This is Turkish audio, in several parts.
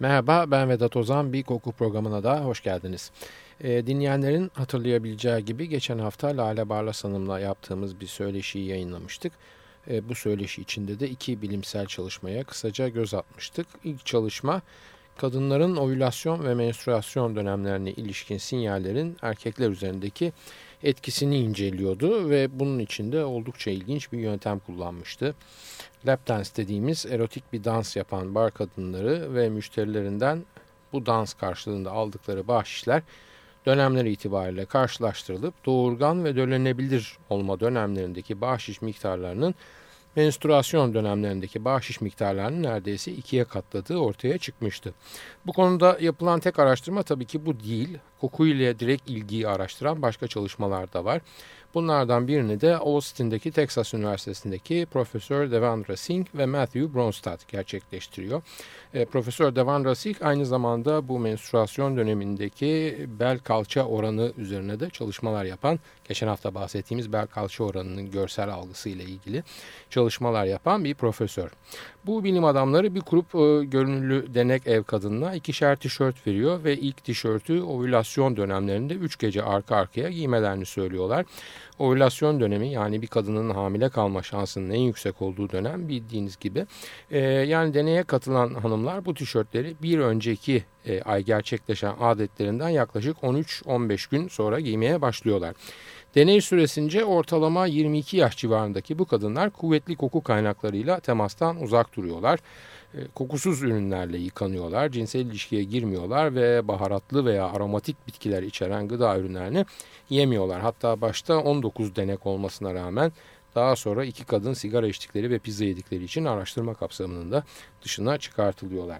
Merhaba ben Vedat Ozan bir koku programına da hoş geldiniz. E, dinleyenlerin hatırlayabileceği gibi geçen hafta Lale Barlas Hanım'la yaptığımız bir söyleşiyi yayınlamıştık. E, bu söyleşi içinde de iki bilimsel çalışmaya kısaca göz atmıştık. İlk çalışma kadınların ovülasyon ve menstruasyon dönemlerine ilişkin sinyallerin erkekler üzerindeki etkisini inceliyordu ve bunun içinde oldukça ilginç bir yöntem kullanmıştı. Lap dance dediğimiz erotik bir dans yapan bar kadınları ve müşterilerinden bu dans karşılığında aldıkları bahşişler dönemler itibariyle karşılaştırılıp doğurgan ve dönenebilir olma dönemlerindeki bahşiş miktarlarının menstruasyon dönemlerindeki bahşiş miktarlarının neredeyse ikiye katladığı ortaya çıkmıştı. Bu konuda yapılan tek araştırma tabii ki bu değil. Kokuyla direkt ilgiyi araştıran başka çalışmalar da var. Bunlardan birini de Austin'deki Texas Üniversitesi'ndeki Profesör Devendra Singh ve Matthew Bronstadt gerçekleştiriyor. E, Profesör Devendra Singh aynı zamanda bu menstruasyon dönemindeki bel kalça oranı üzerine de çalışmalar yapan, geçen hafta bahsettiğimiz bel kalça oranının görsel algısı ile ilgili çalışmalar yapan bir profesör. Bu bilim adamları bir grup e, görünümlü denek ev kadınına ikişer tişört veriyor ve ilk tişörtü ovülasyon dönemlerinde 3 gece arka arkaya giymelerini söylüyorlar. Ovülasyon dönemi yani bir kadının hamile kalma şansının en yüksek olduğu dönem bildiğiniz gibi. E, yani deneye katılan hanımlar bu tişörtleri bir önceki e, ay gerçekleşen adetlerinden yaklaşık 13-15 gün sonra giymeye başlıyorlar. Deney süresince ortalama 22 yaş civarındaki bu kadınlar kuvvetli koku kaynaklarıyla temastan uzak duruyorlar. E, kokusuz ürünlerle yıkanıyorlar, cinsel ilişkiye girmiyorlar ve baharatlı veya aromatik bitkiler içeren gıda ürünlerini yemiyorlar. Hatta başta 19 denek olmasına rağmen daha sonra iki kadın sigara içtikleri ve pizza yedikleri için araştırma kapsamının da dışına çıkartılıyorlar.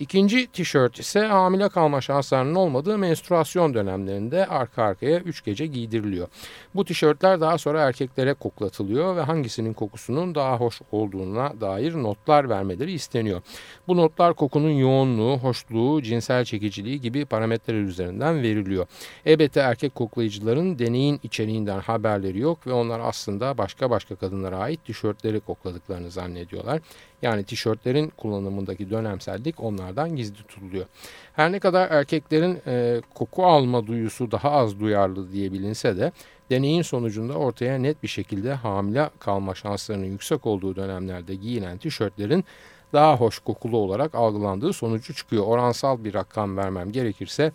İkinci tişört ise hamile kalma şanslarının olmadığı menstruasyon dönemlerinde arka arkaya 3 gece giydiriliyor. Bu tişörtler daha sonra erkeklere koklatılıyor ve hangisinin kokusunun daha hoş olduğuna dair notlar vermeleri isteniyor. Bu notlar kokunun yoğunluğu, hoşluğu, cinsel çekiciliği gibi parametreler üzerinden veriliyor. Elbette erkek koklayıcıların deneyin içeriğinden haberleri yok ve onlar aslında başka başka kadınlara ait tişörtleri kokladıklarını zannediyorlar. Yani tişörtlerin kullanımındaki dönemsellik onlardan gizli tutuluyor. Her ne kadar erkeklerin e, koku alma duyusu daha az duyarlı diye bilinse de deneyin sonucunda ortaya net bir şekilde hamile kalma şanslarının yüksek olduğu dönemlerde giyilen tişörtlerin daha hoş kokulu olarak algılandığı sonucu çıkıyor. Oransal bir rakam vermem gerekirse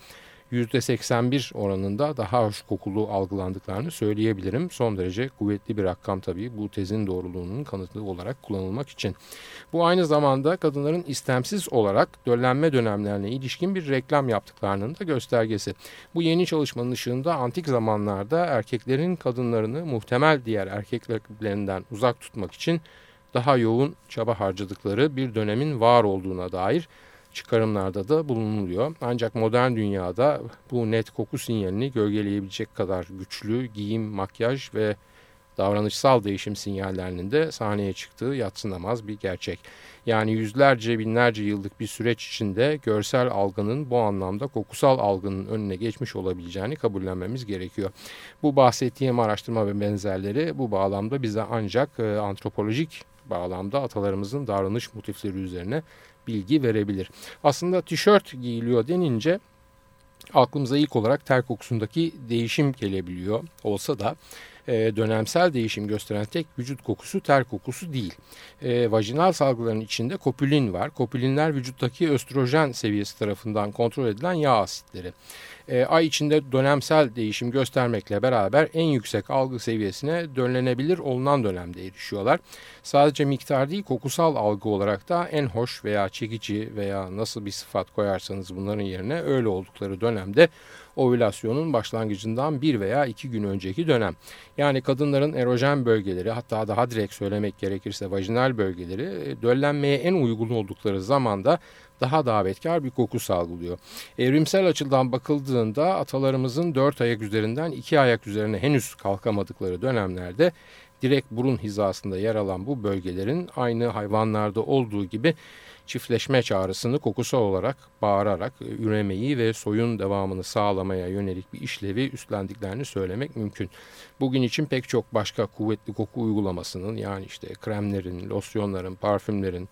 %81 oranında daha hoş kokulu algılandıklarını söyleyebilirim. Son derece kuvvetli bir rakam tabii bu tezin doğruluğunun kanıtlı olarak kullanılmak için. Bu aynı zamanda kadınların istemsiz olarak döllenme dönemlerine ilişkin bir reklam yaptıklarının da göstergesi. Bu yeni çalışmanın ışığında antik zamanlarda erkeklerin kadınlarını muhtemel diğer erkeklerinden uzak tutmak için daha yoğun çaba harcadıkları bir dönemin var olduğuna dair çıkarımlarda da bulunuluyor. Ancak modern dünyada bu net koku sinyalini gölgeleyebilecek kadar güçlü giyim, makyaj ve davranışsal değişim sinyallerinin de sahneye çıktığı yatsınamaz bir gerçek. Yani yüzlerce binlerce yıllık bir süreç içinde görsel algının bu anlamda kokusal algının önüne geçmiş olabileceğini kabullenmemiz gerekiyor. Bu bahsettiğim araştırma ve benzerleri bu bağlamda bize ancak e, antropolojik bağlamda atalarımızın davranış motifleri üzerine bilgi verebilir. Aslında tişört giyiliyor denince aklımıza ilk olarak ter kokusundaki değişim gelebiliyor olsa da e, dönemsel değişim gösteren tek vücut kokusu ter kokusu değil. E, vajinal salgıların içinde kopülin var. Kopülinler vücuttaki östrojen seviyesi tarafından kontrol edilen yağ asitleri. E, ay içinde dönemsel değişim göstermekle beraber en yüksek algı seviyesine dönlenebilir olunan dönemde erişiyorlar. Sadece miktar değil kokusal algı olarak da en hoş veya çekici veya nasıl bir sıfat koyarsanız bunların yerine öyle oldukları dönemde ovülasyonun başlangıcından bir veya iki gün önceki dönem. Yani kadınların erojen bölgeleri hatta daha direkt söylemek gerekirse vajinal bölgeleri e, döllenmeye en uygun oldukları zamanda daha davetkar bir koku salgılıyor. Evrimsel açıdan bakıldığında atalarımızın dört ayak üzerinden iki ayak üzerine henüz kalkamadıkları dönemlerde direkt burun hizasında yer alan bu bölgelerin aynı hayvanlarda olduğu gibi çiftleşme çağrısını kokusal olarak bağırarak e, üremeyi ve soyun devamını sağlamaya yönelik bir işlevi üstlendiklerini söylemek mümkün. Bugün için pek çok başka kuvvetli koku uygulamasının yani işte kremlerin, losyonların, parfümlerin,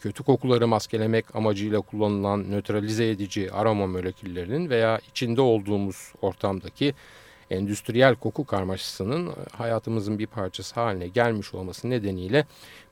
kötü kokuları maskelemek amacıyla kullanılan nötralize edici aroma moleküllerinin veya içinde olduğumuz ortamdaki endüstriyel koku karmaşasının e, hayatımızın bir parçası haline gelmiş olması nedeniyle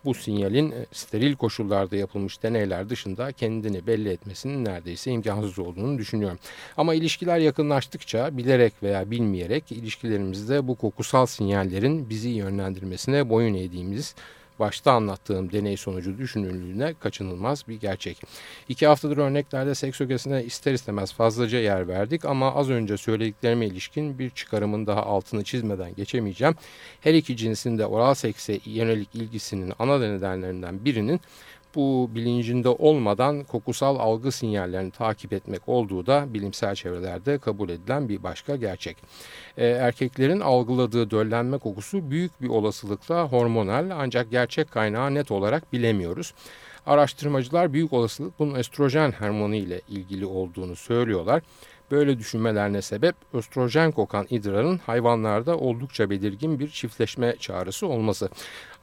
bu sinyalin e, steril koşullarda yapılmış deneyler dışında kendini belli etmesinin neredeyse imkansız olduğunu düşünüyorum. Ama ilişkiler yakınlaştıkça bilerek veya bilmeyerek ilişkilerimizde bu kokusal sinyallerin bizi yönlendirmesine boyun eğdiğimiz başta anlattığım deney sonucu düşünüldüğüne kaçınılmaz bir gerçek. İki haftadır örneklerde seks ögesine ister istemez fazlaca yer verdik ama az önce söylediklerime ilişkin bir çıkarımın daha altını çizmeden geçemeyeceğim. Her iki cinsin de oral sekse yönelik ilgisinin ana nedenlerinden birinin bu bilincinde olmadan kokusal algı sinyallerini takip etmek olduğu da bilimsel çevrelerde kabul edilen bir başka gerçek. Ee, erkeklerin algıladığı döllenme kokusu büyük bir olasılıkla hormonal ancak gerçek kaynağı net olarak bilemiyoruz. Araştırmacılar büyük olasılık bunun estrojen hormonu ile ilgili olduğunu söylüyorlar. Böyle düşünmelerine sebep östrojen kokan idrarın hayvanlarda oldukça belirgin bir çiftleşme çağrısı olması.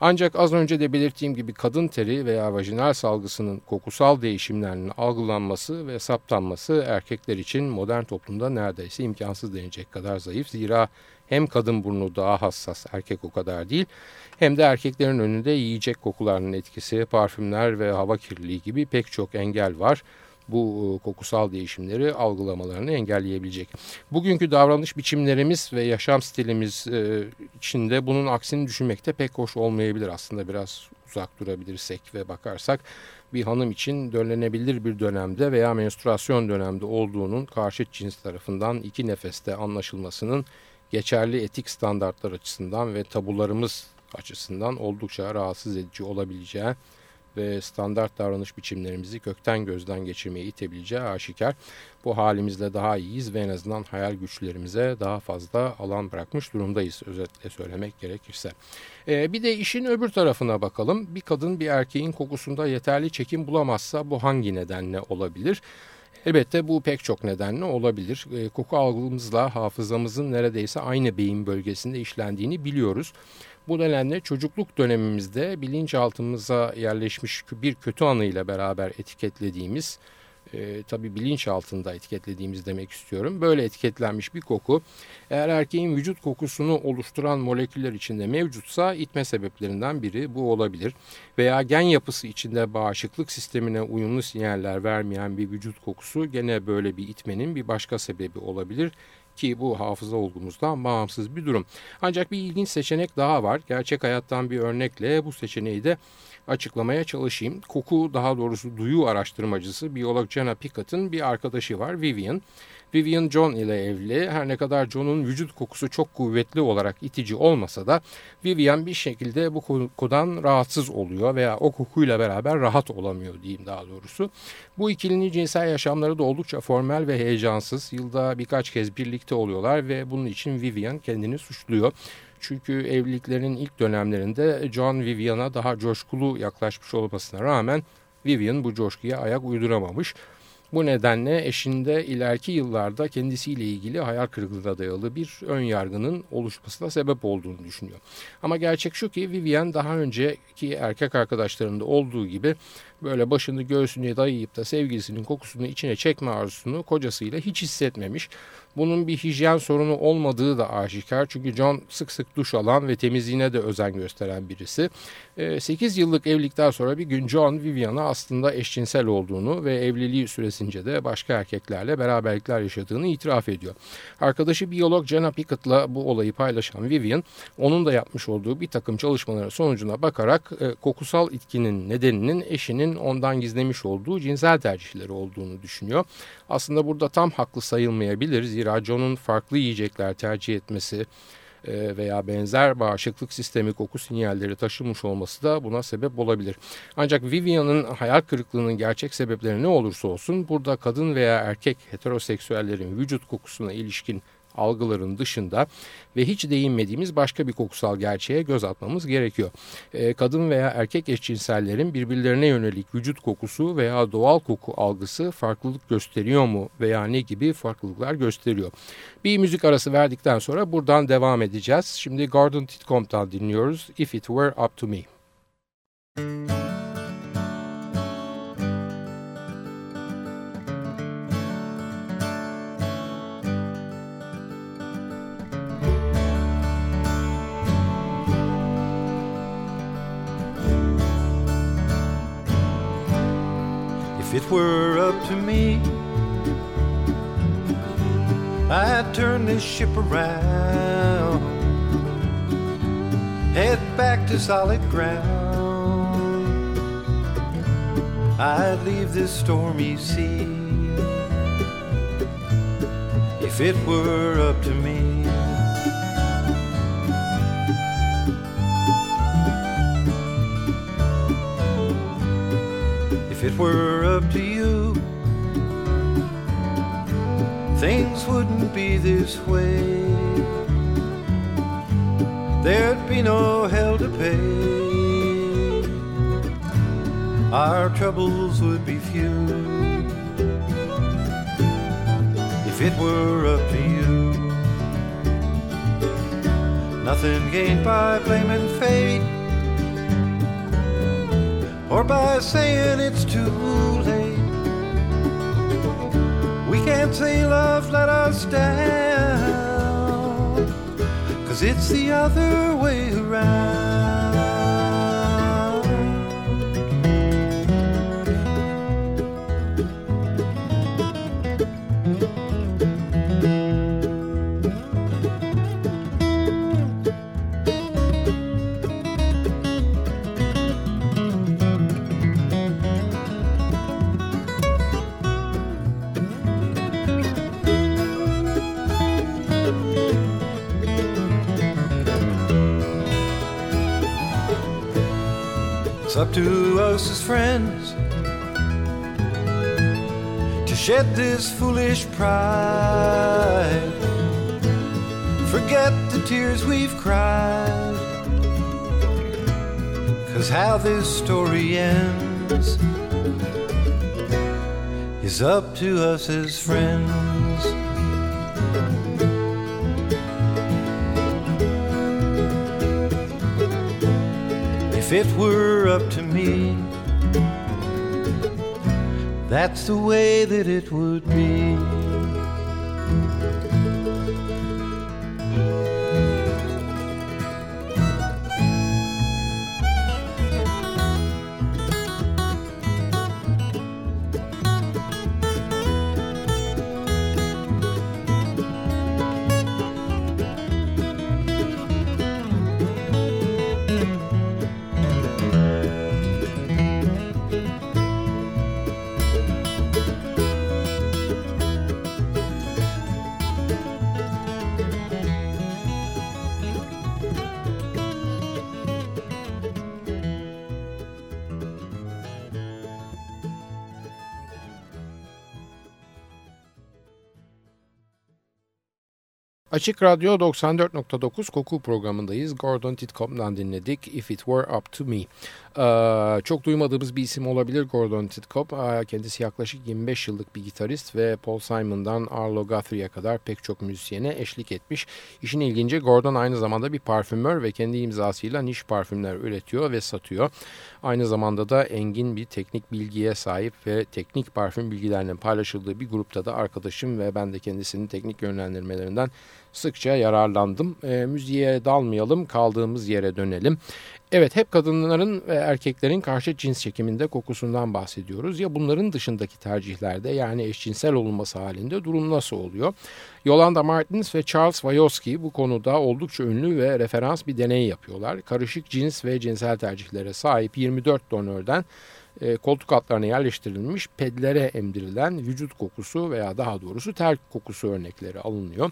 Ancak az önce de belirttiğim gibi kadın teri veya vajinal salgısının kokusal değişimlerinin algılanması ve saptanması erkekler için modern toplumda neredeyse imkansız denecek kadar zayıf. Zira hem kadın burnu daha hassas erkek o kadar değil hem de erkeklerin önünde yiyecek kokularının etkisi, parfümler ve hava kirliliği gibi pek çok engel var bu e, kokusal değişimleri algılamalarını engelleyebilecek. Bugünkü davranış biçimlerimiz ve yaşam stilimiz e, içinde bunun aksini düşünmekte pek hoş olmayabilir. Aslında biraz uzak durabilirsek ve bakarsak bir hanım için dönlenebilir bir dönemde veya menstruasyon dönemde olduğunun karşıt cins tarafından iki nefeste anlaşılmasının geçerli etik standartlar açısından ve tabularımız açısından oldukça rahatsız edici olabileceği ve standart davranış biçimlerimizi kökten gözden geçirmeye itebileceği aşikar. Bu halimizle daha iyiyiz ve en azından hayal güçlerimize daha fazla alan bırakmış durumdayız özetle söylemek gerekirse. Ee, bir de işin öbür tarafına bakalım. Bir kadın bir erkeğin kokusunda yeterli çekim bulamazsa bu hangi nedenle olabilir? Elbette bu pek çok nedenle olabilir. E, koku algımızla hafızamızın neredeyse aynı beyin bölgesinde işlendiğini biliyoruz. Bu nedenle çocukluk dönemimizde bilinçaltımıza yerleşmiş bir kötü anıyla beraber etiketlediğimiz, e, tabii bilinç altında etiketlediğimiz demek istiyorum. Böyle etiketlenmiş bir koku eğer erkeğin vücut kokusunu oluşturan moleküller içinde mevcutsa itme sebeplerinden biri bu olabilir. Veya gen yapısı içinde bağışıklık sistemine uyumlu sinyaller vermeyen bir vücut kokusu gene böyle bir itmenin bir başka sebebi olabilir ki bu hafıza olgumuzdan bağımsız bir durum. Ancak bir ilginç seçenek daha var. Gerçek hayattan bir örnekle bu seçeneği de açıklamaya çalışayım. Koku daha doğrusu duyu araştırmacısı biyolog Jenna Pickett'ın bir arkadaşı var Vivian. Vivian John ile evli. Her ne kadar John'un vücut kokusu çok kuvvetli olarak itici olmasa da Vivian bir şekilde bu kokudan rahatsız oluyor veya o kokuyla beraber rahat olamıyor diyeyim daha doğrusu. Bu ikilinin cinsel yaşamları da oldukça formel ve heyecansız. Yılda birkaç kez birlikte oluyorlar ve bunun için Vivian kendini suçluyor. Çünkü evliliklerin ilk dönemlerinde John Vivian'a daha coşkulu yaklaşmış olmasına rağmen Vivian bu coşkuya ayak uyduramamış. Bu nedenle eşinde ileriki yıllarda kendisiyle ilgili hayal kırıklığına dayalı bir ön yargının oluşmasına sebep olduğunu düşünüyor. Ama gerçek şu ki Vivian daha önceki erkek arkadaşlarında olduğu gibi böyle başını göğsüne dayayıp da sevgilisinin kokusunu içine çekme arzusunu kocasıyla hiç hissetmemiş. Bunun bir hijyen sorunu olmadığı da aşikar. Çünkü John sık sık duş alan ve temizliğine de özen gösteren birisi. 8 ee, yıllık evlilikten sonra bir gün John Vivian'a aslında eşcinsel olduğunu ve evliliği süresince de başka erkeklerle beraberlikler yaşadığını itiraf ediyor. Arkadaşı biyolog Jenna Pickett'la bu olayı paylaşan Vivian, onun da yapmış olduğu bir takım çalışmaların sonucuna bakarak e, kokusal itkinin nedeninin eşinin ondan gizlemiş olduğu cinsel tercihleri olduğunu düşünüyor. Aslında burada tam haklı sayılmayabilir. Zira John'un farklı yiyecekler tercih etmesi e, veya benzer bağışıklık sistemi koku sinyalleri taşımış olması da buna sebep olabilir. Ancak Vivian'ın hayal kırıklığının gerçek sebepleri ne olursa olsun burada kadın veya erkek heteroseksüellerin vücut kokusuna ilişkin algıların dışında ve hiç değinmediğimiz başka bir kokusal gerçeğe göz atmamız gerekiyor. E, kadın veya erkek eşcinsellerin birbirlerine yönelik vücut kokusu veya doğal koku algısı farklılık gösteriyor mu veya ne gibi farklılıklar gösteriyor. Bir müzik arası verdikten sonra buradan devam edeceğiz. Şimdi Gordon Titcom'dan dinliyoruz If It Were Up To Me. Müzik it were up to me, I'd turn this ship around, head back to solid ground. I'd leave this stormy sea if it were up to me. If it were up to you, things wouldn't be this way. There'd be no hell to pay. Our troubles would be few. If it were up to you, nothing gained by blaming fate or by saying it's too late. We can't say love let us down, cause it's the other way around. Up to us as friends to shed this foolish pride. Forget the tears we've cried. Cause how this story ends is up to us as friends. If it were up to me, that's the way that it would be. Açık Radyo 94.9 Koku programındayız. Gordon Titcom'dan dinledik If It Were Up To Me. Ee, çok duymadığımız bir isim olabilir Gordon Titcom. Ee, kendisi yaklaşık 25 yıllık bir gitarist ve Paul Simon'dan Arlo Guthrie'ye kadar pek çok müzisyene eşlik etmiş. İşin ilginci Gordon aynı zamanda bir parfümör ve kendi imzasıyla niş parfümler üretiyor ve satıyor. Aynı zamanda da engin bir teknik bilgiye sahip ve teknik parfüm bilgilerinin paylaşıldığı bir grupta da arkadaşım ve ben de kendisinin teknik yönlendirmelerinden sıkça yararlandım. E, müziğe dalmayalım, kaldığımız yere dönelim. Evet hep kadınların ve erkeklerin karşı cins çekiminde kokusundan bahsediyoruz. Ya bunların dışındaki tercihlerde yani eşcinsel olunması halinde durum nasıl oluyor? Yolanda Martins ve Charles Wajowski bu konuda oldukça ünlü ve referans bir deney yapıyorlar. Karışık cins ve cinsel tercihlere sahip 24 donörden e, koltuk altlarına yerleştirilmiş pedlere emdirilen vücut kokusu veya daha doğrusu ter kokusu örnekleri alınıyor.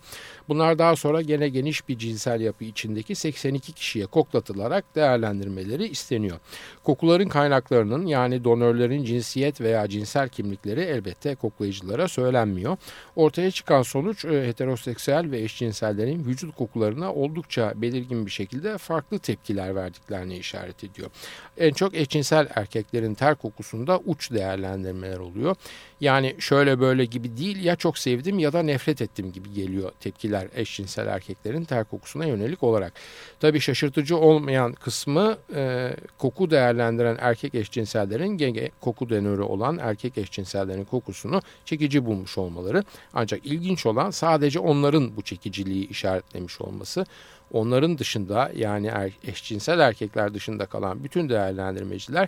Bunlar daha sonra gene geniş bir cinsel yapı içindeki 82 kişiye koklatılarak değerlendirmeleri isteniyor. Kokuların kaynaklarının yani donörlerin cinsiyet veya cinsel kimlikleri elbette koklayıcılara söylenmiyor. Ortaya çıkan sonuç e, heteroseksüel ve eşcinsellerin vücut kokularına oldukça belirgin bir şekilde farklı tepkiler verdiklerini işaret ediyor. En çok eşcinsel erkeklerin ter kokusunda uç değerlendirmeler oluyor. Yani şöyle böyle gibi değil ya çok sevdim ya da nefret ettim gibi geliyor tepkiler eşcinsel erkeklerin ter kokusuna yönelik olarak. Tabii şaşırtıcı olmayan kısmı e, koku değerlendiren erkek eşcinsellerin gege koku denörü olan erkek eşcinsellerin kokusunu çekici bulmuş olmaları. Ancak ilginç olan sadece onların bu çekiciliği işaretlemiş olması. Onların dışında yani er, eşcinsel erkekler dışında kalan bütün değerlendirmeciler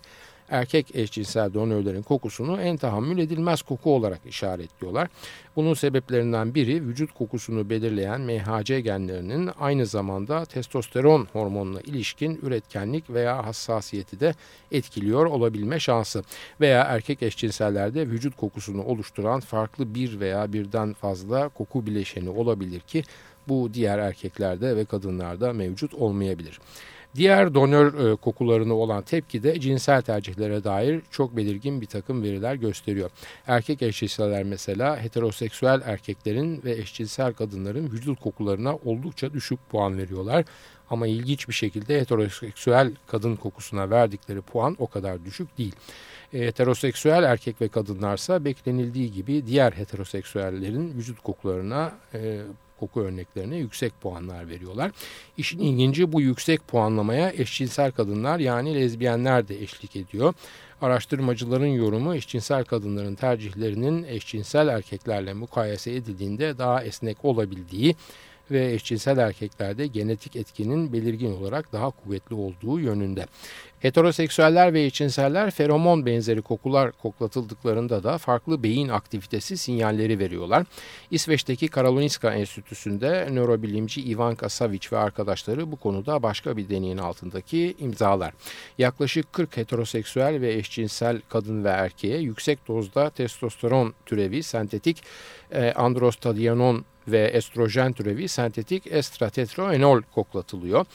erkek eşcinsel donörlerin kokusunu en tahammül edilmez koku olarak işaretliyorlar. Bunun sebeplerinden biri vücut kokusunu belirleyen MHC genlerinin aynı zamanda testosteron hormonuna ilişkin üretkenlik veya hassasiyeti de etkiliyor olabilme şansı. Veya erkek eşcinsellerde vücut kokusunu oluşturan farklı bir veya birden fazla koku bileşeni olabilir ki bu diğer erkeklerde ve kadınlarda mevcut olmayabilir. Diğer donör e, kokularına olan tepki de cinsel tercihlere dair çok belirgin bir takım veriler gösteriyor. Erkek eşcinseller mesela heteroseksüel erkeklerin ve eşcinsel kadınların vücut kokularına oldukça düşük puan veriyorlar. Ama ilginç bir şekilde heteroseksüel kadın kokusuna verdikleri puan o kadar düşük değil. E, heteroseksüel erkek ve kadınlarsa beklenildiği gibi diğer heteroseksüellerin vücut kokularına e, koku örneklerine yüksek puanlar veriyorlar. İşin ilginci bu yüksek puanlamaya eşcinsel kadınlar yani lezbiyenler de eşlik ediyor. Araştırmacıların yorumu eşcinsel kadınların tercihlerinin eşcinsel erkeklerle mukayese edildiğinde daha esnek olabildiği ve eşcinsel erkeklerde genetik etkinin belirgin olarak daha kuvvetli olduğu yönünde. Heteroseksüeller ve eşcinseller feromon benzeri kokular koklatıldıklarında da farklı beyin aktivitesi sinyalleri veriyorlar. İsveç'teki Karolinska Enstitüsü'nde nörobilimci Ivanka Savic ve arkadaşları bu konuda başka bir deneyin altındaki imzalar. Yaklaşık 40 heteroseksüel ve eşcinsel kadın ve erkeğe yüksek dozda testosteron türevi sentetik e, androstadianon ve estrojen türevi sentetik estratetroenol koklatılıyor.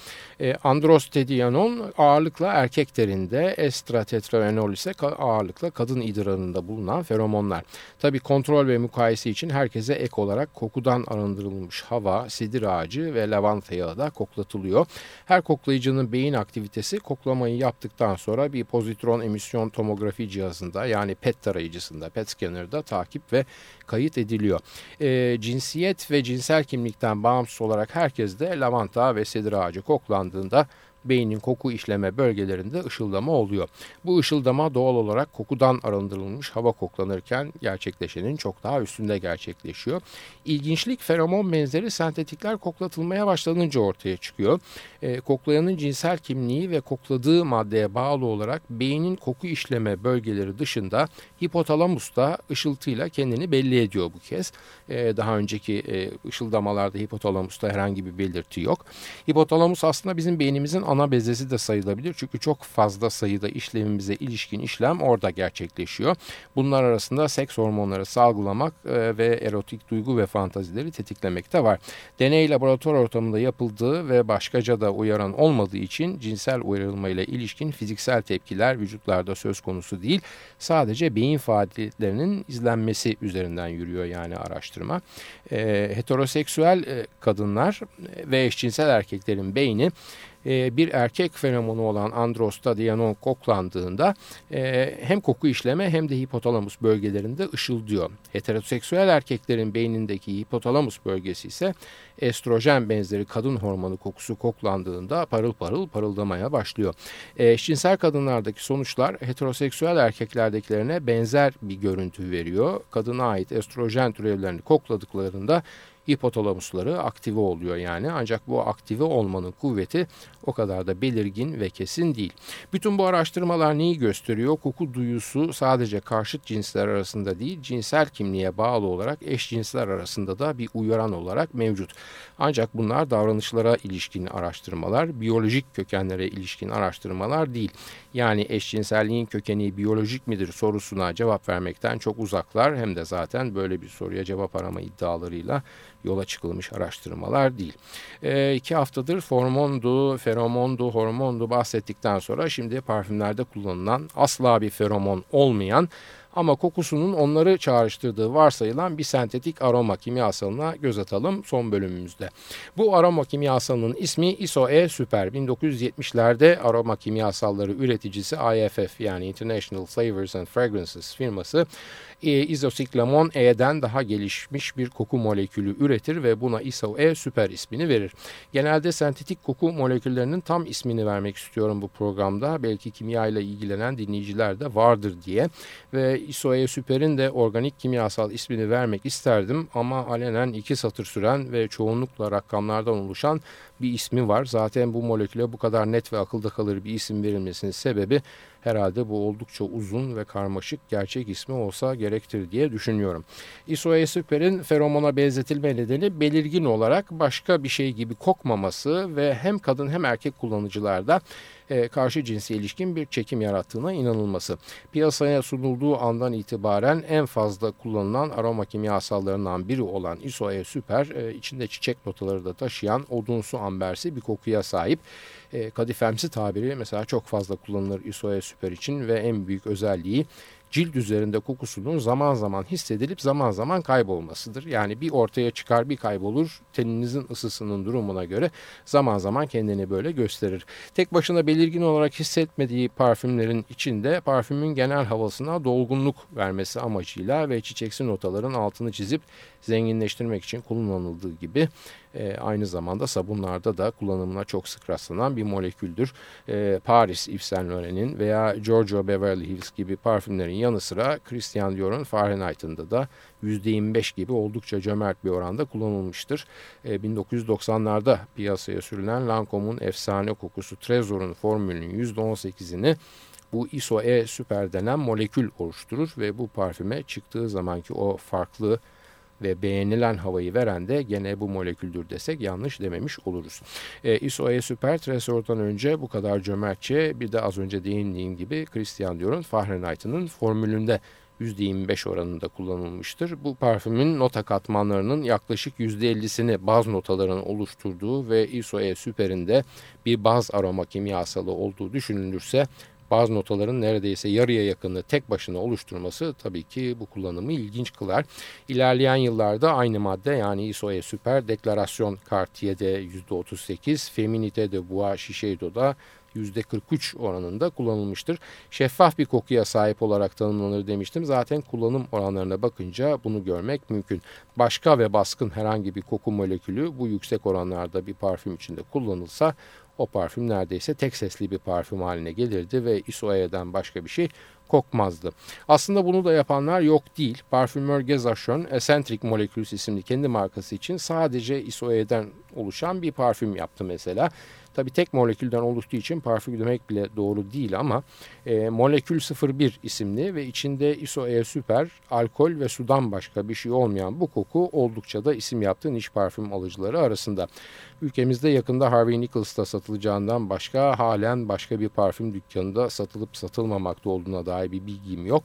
E, androstedianon ağırlıkla erkek terinde, estratetroenol ise ağırlıkla kadın idrarında bulunan feromonlar. Tabi kontrol ve mukayese için herkese ek olarak kokudan arındırılmış hava, sidir ağacı ve lavanta yağı da koklatılıyor. Her koklayıcının beyin aktivitesi koklamayı yaptıktan sonra bir pozitron emisyon tomografi cihazında yani PET tarayıcısında, PET scanner'da takip ve kayıt ediliyor. E, cinsiyet ve cinsel kimlikten bağımsız olarak herkes de lavanta ve sedir ağacı koklandığında beynin koku işleme bölgelerinde ışıldama oluyor. Bu ışıldama doğal olarak kokudan arındırılmış hava koklanırken gerçekleşenin çok daha üstünde gerçekleşiyor. İlginçlik feromon benzeri sentetikler koklatılmaya başlanınca ortaya çıkıyor. E, koklayanın cinsel kimliği ve kokladığı maddeye bağlı olarak beynin koku işleme bölgeleri dışında hipotalamus da ışıltıyla kendini belli ediyor bu kez. E, daha önceki e, ışıldamalarda hipotalamusta herhangi bir belirti yok. Hipotalamus aslında bizim beynimizin ana bezesi de sayılabilir. Çünkü çok fazla sayıda işlemimize ilişkin işlem orada gerçekleşiyor. Bunlar arasında seks hormonları salgılamak e, ve erotik duygu ve fantazileri tetiklemek de var. Deney laboratuvar ortamında yapıldığı ve başkaca da uyaran olmadığı için cinsel uyarılma ile ilişkin fiziksel tepkiler vücutlarda söz konusu değil. Sadece beyin faaliyetlerinin izlenmesi üzerinden yürüyor yani araştırma. E, heteroseksüel e, kadınlar ve eşcinsel erkeklerin beyni e, bir erkek fenomenu olan androstadianon koklandığında e, hem koku işleme hem de hipotalamus bölgelerinde ışıldıyor. Heteroseksüel erkeklerin beynindeki hipotalamus bölgesi ise estrojen benzeri kadın hormonu kokusu koklandığında parıl parıl parıldamaya başlıyor. E, eşcinsel kadınlardaki sonuçlar heteroseksüel erkeklerdekilerine benzer bir görüntü veriyor. Kadına ait estrojen türevlerini kokladıklarında hipotalamusları aktive oluyor yani. Ancak bu aktive olmanın kuvveti o kadar da belirgin ve kesin değil. Bütün bu araştırmalar neyi gösteriyor? Koku duyusu sadece karşıt cinsler arasında değil, cinsel kimliğe bağlı olarak eşcinsler arasında da bir uyaran olarak mevcut. Ancak bunlar davranışlara ilişkin araştırmalar, biyolojik kökenlere ilişkin araştırmalar değil. Yani eşcinselliğin kökeni biyolojik midir sorusuna cevap vermekten çok uzaklar hem de zaten böyle bir soruya cevap arama iddialarıyla yola çıkılmış araştırmalar değil. E, iki haftadır formondu, feromondu, hormondu bahsettikten sonra şimdi parfümlerde kullanılan asla bir feromon olmayan ama kokusunun onları çağrıştırdığı varsayılan bir sentetik aroma kimyasalına göz atalım son bölümümüzde. Bu aroma kimyasalının ismi ISO-E Super. 1970'lerde aroma kimyasalları üreticisi IFF yani International Flavors and Fragrances firması e, izosiklamon E'den daha gelişmiş bir koku molekülü üretir ve buna ISO-E süper ismini verir. Genelde sentetik koku moleküllerinin tam ismini vermek istiyorum bu programda. Belki kimya ile ilgilenen dinleyiciler de vardır diye. Ve ISO-E süperin de organik kimyasal ismini vermek isterdim ama alenen iki satır süren ve çoğunlukla rakamlardan oluşan bir ismi var. Zaten bu moleküle bu kadar net ve akılda kalır bir isim verilmesinin sebebi Herhalde bu oldukça uzun ve karmaşık gerçek ismi olsa gerektir diye düşünüyorum. Isoe Super'in feromona benzetilme nedeni belirgin olarak başka bir şey gibi kokmaması ve hem kadın hem erkek kullanıcılarda e, karşı cinsi ilişkin bir çekim yarattığına inanılması. Piyasaya sunulduğu andan itibaren en fazla kullanılan aroma kimyasallarından biri olan Isoe Super e, içinde çiçek notaları da taşıyan odunsu ambersi bir kokuya sahip. E, kadifemsi tabiri mesela çok fazla kullanılır Isoe Super için ve en büyük özelliği cilt üzerinde kokusunun zaman zaman hissedilip zaman zaman kaybolmasıdır. Yani bir ortaya çıkar bir kaybolur teninizin ısısının durumuna göre zaman zaman kendini böyle gösterir. Tek başına belirgin olarak hissetmediği parfümlerin içinde parfümün genel havasına dolgunluk vermesi amacıyla ve çiçeksi notaların altını çizip zenginleştirmek için kullanıldığı gibi e, aynı zamanda sabunlarda da kullanımına çok sık rastlanan bir moleküldür. E, Paris Yves Saint Laurent'in veya Giorgio Beverly Hills gibi parfümlerin yanı sıra Christian Dior'un Fahrenheit'ında da %25 gibi oldukça cömert bir oranda kullanılmıştır. E, 1990'larda piyasaya sürülen Lancome'un efsane kokusu Trezor'un formülünün %18'ini bu ISO-E süper denen molekül oluşturur ve bu parfüme çıktığı zamanki o farklı ve beğenilen havayı veren de gene bu moleküldür desek yanlış dememiş oluruz. E, ISOE Super Tresor'dan önce bu kadar cömertçe bir de az önce değindiğim gibi Christian Dior'un Fahrenheit'ının formülünde %25 oranında kullanılmıştır. Bu parfümün nota katmanlarının yaklaşık %50'sini baz notaların oluşturduğu ve ISOE Super'inde bir baz aroma kimyasalı olduğu düşünülürse bazı notaların neredeyse yarıya yakını tek başına oluşturması tabii ki bu kullanımı ilginç kılar. İlerleyen yıllarda aynı madde yani ISOE Super Deklarasyon Cartier'de %38, Feminite de Bois Shiseido'da %43 oranında kullanılmıştır. Şeffaf bir kokuya sahip olarak tanımlanır demiştim. Zaten kullanım oranlarına bakınca bunu görmek mümkün. Başka ve baskın herhangi bir koku molekülü bu yüksek oranlarda bir parfüm içinde kullanılsa o parfüm neredeyse tek sesli bir parfüm haline gelirdi ve Isoe'den başka bir şey kokmazdı. Aslında bunu da yapanlar yok değil. Parfümör Gezachon Eccentric Molecules isimli kendi markası için sadece Isoe'den oluşan bir parfüm yaptı mesela. Tabi tek molekülden oluştuğu için parfüm demek bile doğru değil ama e, molekül 01 isimli ve içinde isoe süper, alkol ve sudan başka bir şey olmayan bu koku oldukça da isim yaptığı niş parfüm alıcıları arasında. Ülkemizde yakında Harvey Nichols'ta satılacağından başka halen başka bir parfüm dükkanında satılıp satılmamakta olduğuna dair bir bilgim yok.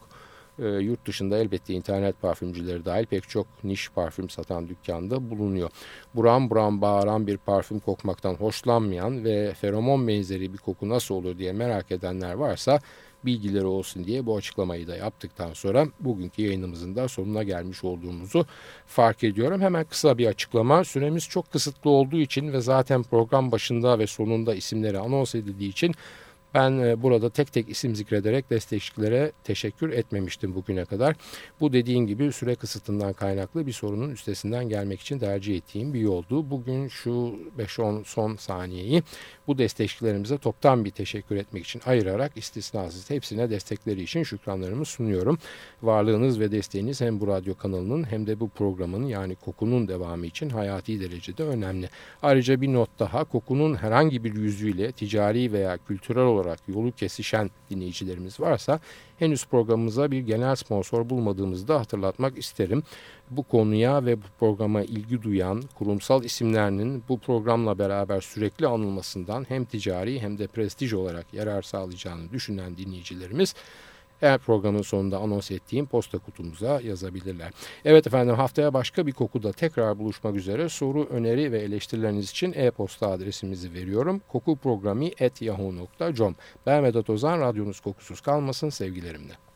E, yurt dışında elbette internet parfümcüleri dahil pek çok niş parfüm satan dükkanda bulunuyor. Buram buram bağıran bir parfüm kokmaktan hoşlanmayan ve feromon benzeri bir koku nasıl olur diye merak edenler varsa bilgileri olsun diye bu açıklamayı da yaptıktan sonra bugünkü yayınımızın da sonuna gelmiş olduğumuzu fark ediyorum. Hemen kısa bir açıklama. Süremiz çok kısıtlı olduğu için ve zaten program başında ve sonunda isimleri anons edildiği için ben e, burada tek tek isim zikrederek destekçilere teşekkür etmemiştim bugüne kadar. Bu dediğim gibi süre kısıtından kaynaklı bir sorunun üstesinden gelmek için tercih ettiğim bir yoldu. Bugün şu 5-10 son saniyeyi bu destekçilerimize toptan bir teşekkür etmek için ayırarak istisnasız hepsine destekleri için şükranlarımı sunuyorum. Varlığınız ve desteğiniz hem bu radyo kanalının hem de bu programın yani kokunun devamı için hayati derecede önemli. Ayrıca bir not daha kokunun herhangi bir yüzüyle ticari veya kültürel olarak olarak yolu kesişen dinleyicilerimiz varsa henüz programımıza bir genel sponsor bulmadığımızı da hatırlatmak isterim. Bu konuya ve bu programa ilgi duyan kurumsal isimlerinin bu programla beraber sürekli anılmasından hem ticari hem de prestij olarak yarar sağlayacağını düşünen dinleyicilerimiz eğer programın sonunda anons ettiğim posta kutumuza yazabilirler. Evet efendim haftaya başka bir kokuda tekrar buluşmak üzere soru, öneri ve eleştirileriniz için e-posta adresimizi veriyorum. Kokuprogrami.yahoo.com Ben Vedat Ozan, radyonuz kokusuz kalmasın sevgilerimle.